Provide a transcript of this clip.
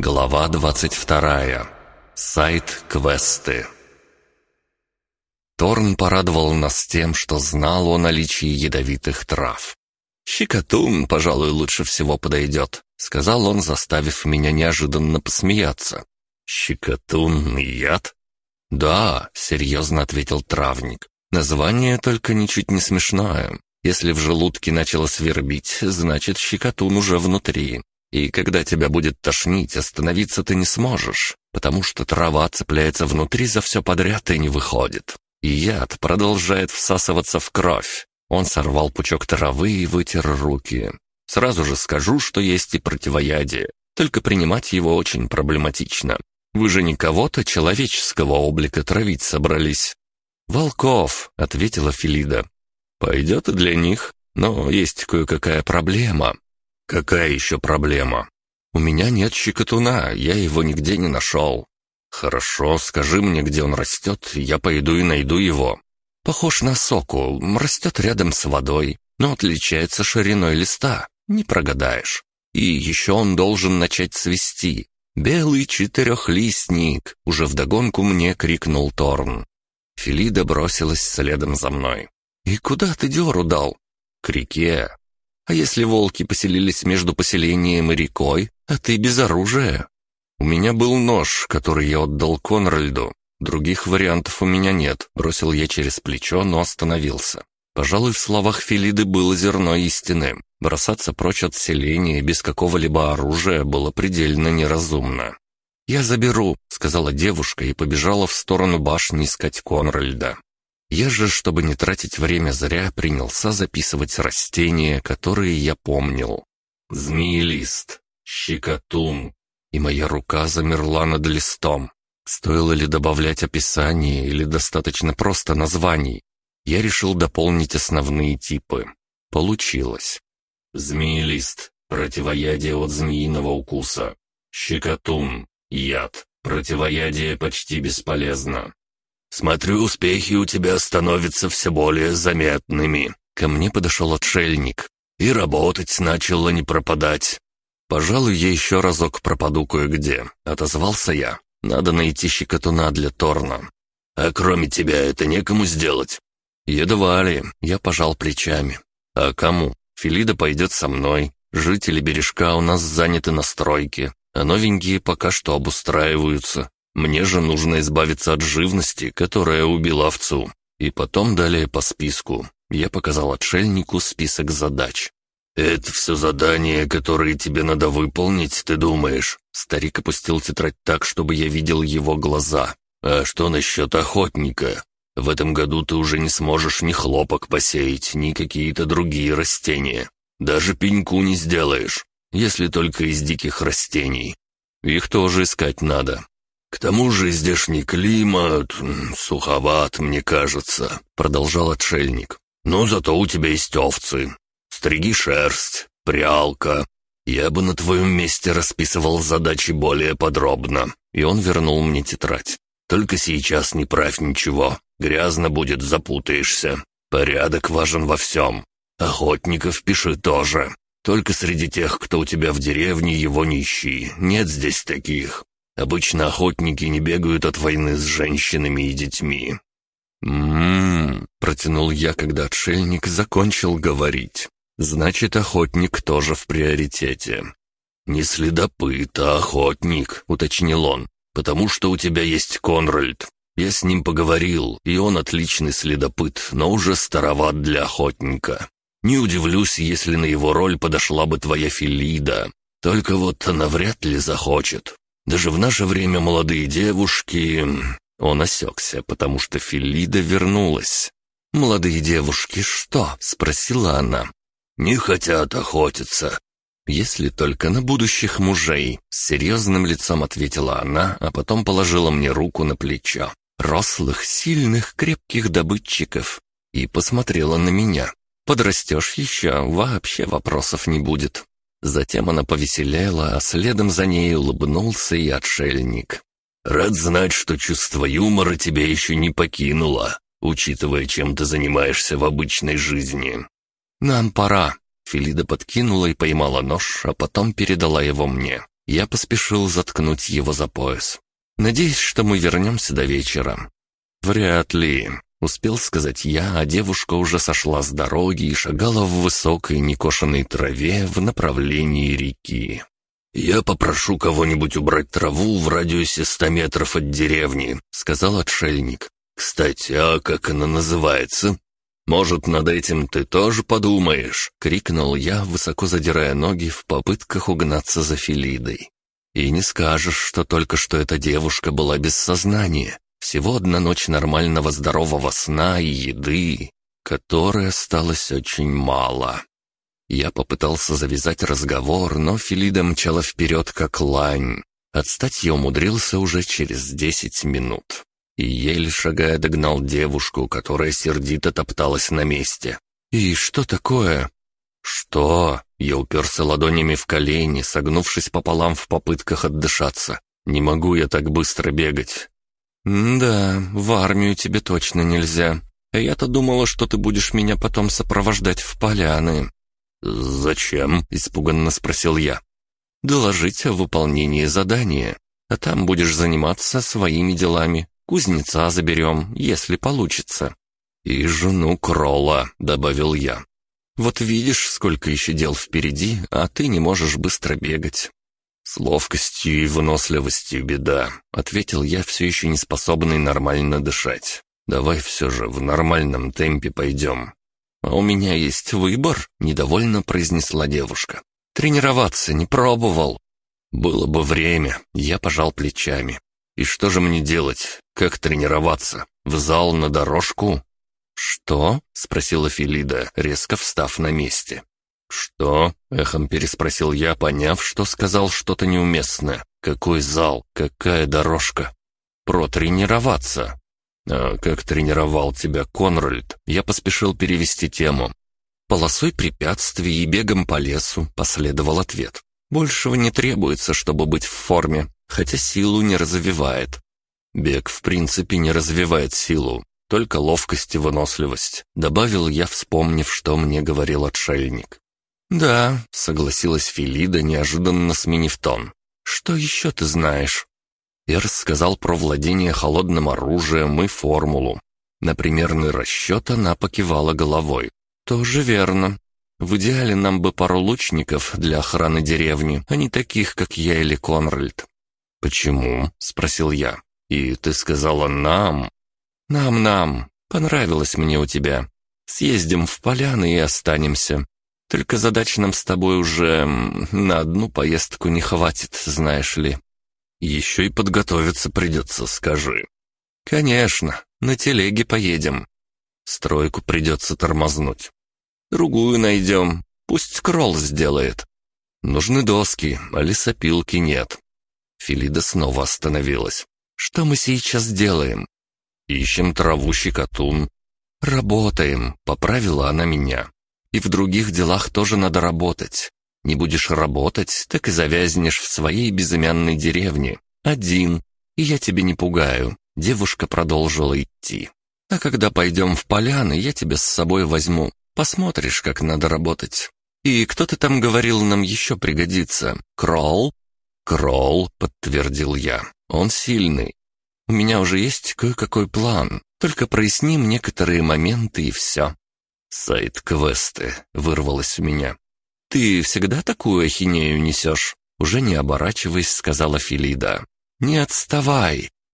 Глава 22. Сайт Квесты. Торн порадовал нас тем, что знал о наличии ядовитых трав. «Щекотун, пожалуй, лучше всего подойдет», — сказал он, заставив меня неожиданно посмеяться. «Щекотун — яд?» «Да», — серьезно ответил травник. «Название только ничуть не смешное. Если в желудке начало свербить, значит, щекотун уже внутри. И когда тебя будет тошнить, остановиться ты не сможешь, потому что трава цепляется внутри за все подряд и не выходит. И яд продолжает всасываться в кровь. Он сорвал пучок травы и вытер руки. Сразу же скажу, что есть и противоядие, только принимать его очень проблематично. Вы же не кого-то человеческого облика травить собрались. «Волков», — ответила Филида. «Пойдет и для них, но есть кое-какая проблема». «Какая еще проблема?» «У меня нет щекотуна, я его нигде не нашел». «Хорошо, скажи мне, где он растет, я пойду и найду его». «Похож на соку, растет рядом с водой, но отличается шириной листа, не прогадаешь. И еще он должен начать цвести. Белый четырехлистник!» — уже вдогонку мне крикнул Торн. Филида бросилась следом за мной. «И куда ты дёру дал?» «К реке. А если волки поселились между поселением и рекой, а ты без оружия? У меня был нож, который я отдал Конральду. Других вариантов у меня нет. Бросил я через плечо, но остановился. Пожалуй, в словах Филиды было зерно истины. Бросаться прочь от селения без какого-либо оружия было предельно неразумно. «Я заберу», — сказала девушка и побежала в сторону башни искать Конральда. Я же, чтобы не тратить время зря, принялся записывать растения, которые я помнил. Змеелист, щекотун, и моя рука замерла над листом. Стоило ли добавлять описание или достаточно просто названий? Я решил дополнить основные типы. Получилось. Змеелист, противоядие от змеиного укуса. Щекотун, яд, противоядие почти бесполезно. «Смотрю, успехи у тебя становятся все более заметными». Ко мне подошел отшельник. «И работать начало не пропадать». «Пожалуй, я еще разок пропаду кое-где», — отозвался я. «Надо найти щекотуна для Торна». «А кроме тебя это некому сделать?» «Едва ли», — я пожал плечами. «А кому? Филида пойдет со мной. Жители бережка у нас заняты на стройке, а новенькие пока что обустраиваются. Мне же нужно избавиться от живности, которая убила овцу. И потом далее по списку. Я показал отшельнику список задач. «Это все задания, которые тебе надо выполнить, ты думаешь?» Старик опустил тетрадь так, чтобы я видел его глаза. «А что насчет охотника? В этом году ты уже не сможешь ни хлопок посеять, ни какие-то другие растения. Даже пеньку не сделаешь, если только из диких растений. Их тоже искать надо. «К тому же здешний климат суховат, мне кажется», — продолжал отшельник. «Но зато у тебя есть овцы. Стриги шерсть, прялка. Я бы на твоем месте расписывал задачи более подробно». И он вернул мне тетрадь. «Только сейчас не правь ничего. Грязно будет, запутаешься. Порядок важен во всем. Охотников пиши тоже. Только среди тех, кто у тебя в деревне, его нищий. Нет здесь таких. Обычно охотники не бегают от войны с женщинами и детьми». «М-м-м», протянул я, когда отшельник закончил говорить. «Значит, охотник тоже в приоритете». «Не следопыт, а охотник», — уточнил он, «потому что у тебя есть Конральд. Я с ним поговорил, и он отличный следопыт, но уже староват для охотника. Не удивлюсь, если на его роль подошла бы твоя Филида. Только вот она вряд ли захочет. Даже в наше время молодые девушки...» Он осекся, потому что Филида вернулась. «Молодые девушки что?» — спросила она. «Не хотят охотиться». «Если только на будущих мужей», — с серьезным лицом ответила она, а потом положила мне руку на плечо. «Рослых, сильных, крепких добытчиков». И посмотрела на меня. «Подрастешь еще, вообще вопросов не будет». Затем она повеселела, а следом за ней улыбнулся и отшельник. «Рад знать, что чувство юмора тебя еще не покинуло, учитывая, чем ты занимаешься в обычной жизни». «Нам пора». Филида подкинула и поймала нож, а потом передала его мне. Я поспешил заткнуть его за пояс. Надеюсь, что мы вернемся до вечера. Вряд ли. Успел сказать я, а девушка уже сошла с дороги и шагала в высокой некошенной траве в направлении реки. «Я попрошу кого-нибудь убрать траву в радиусе ста метров от деревни», — сказал отшельник. «Кстати, а как она называется?» «Может, над этим ты тоже подумаешь?» — крикнул я, высоко задирая ноги в попытках угнаться за Филидой. «И не скажешь, что только что эта девушка была без сознания. Всего одна ночь нормального здорового сна и еды, которой осталось очень мало». Я попытался завязать разговор, но Филида мчала вперед, как лань. Отстать я умудрился уже через десять минут и еле шагая догнал девушку, которая сердито топталась на месте. «И что такое?» «Что?» Я уперся ладонями в колени, согнувшись пополам в попытках отдышаться. «Не могу я так быстро бегать». «Да, в армию тебе точно нельзя. Я-то думала, что ты будешь меня потом сопровождать в поляны». «Зачем?» — испуганно спросил я. «Доложить о выполнении задания, а там будешь заниматься своими делами. Кузнеца заберем, если получится». «И жену Кролла», — добавил я. «Вот видишь, сколько еще дел впереди, а ты не можешь быстро бегать». «С ловкостью и выносливостью беда», — ответил я, все еще не способный нормально дышать. «Давай все же в нормальном темпе пойдем». «А у меня есть выбор», — недовольно произнесла девушка. «Тренироваться не пробовал». «Было бы время», — я пожал плечами. «И что же мне делать? Как тренироваться? В зал на дорожку?» «Что?» — спросила Филида, резко встав на месте. «Что?» — эхом переспросил я, поняв, что сказал что-то неуместное. «Какой зал? Какая дорожка?» «Протренироваться». «А как тренировал тебя Конральд?» Я поспешил перевести тему. «Полосой препятствий и бегом по лесу», — последовал ответ. «Большего не требуется, чтобы быть в форме хотя силу не развивает. Бег в принципе не развивает силу, только ловкость и выносливость, добавил я, вспомнив, что мне говорил отшельник. «Да», — согласилась Филида, неожиданно сменив тон. «Что еще ты знаешь?» Я рассказал про владение холодным оружием и формулу. На примерный расчет она покивала головой. «Тоже верно. В идеале нам бы пару лучников для охраны деревни, а не таких, как я или Конральд. «Почему?» — спросил я. «И ты сказала нам?» «Нам-нам. Понравилось мне у тебя. Съездим в поляны и останемся. Только задач нам с тобой уже на одну поездку не хватит, знаешь ли. Еще и подготовиться придется, скажи». «Конечно. На телеге поедем. Стройку придется тормознуть. Другую найдем. Пусть кролл сделает. Нужны доски, а лесопилки нет. Филида снова остановилась. «Что мы сейчас делаем?» «Ищем траву щекотун». «Работаем», — поправила она меня. «И в других делах тоже надо работать. Не будешь работать, так и завязнешь в своей безымянной деревне. Один. И я тебе не пугаю». Девушка продолжила идти. «А когда пойдем в поляны, я тебя с собой возьму. Посмотришь, как надо работать. И кто ты там говорил нам еще пригодится? Кролл?» «Кролл», — подтвердил я. «Он сильный. У меня уже есть кое-какой план. Только проясним некоторые моменты и все». «Сайт-квесты», — вырвалось у меня. «Ты всегда такую ахинею несешь?» Уже не оборачиваясь, сказала Филида. «Не отставай.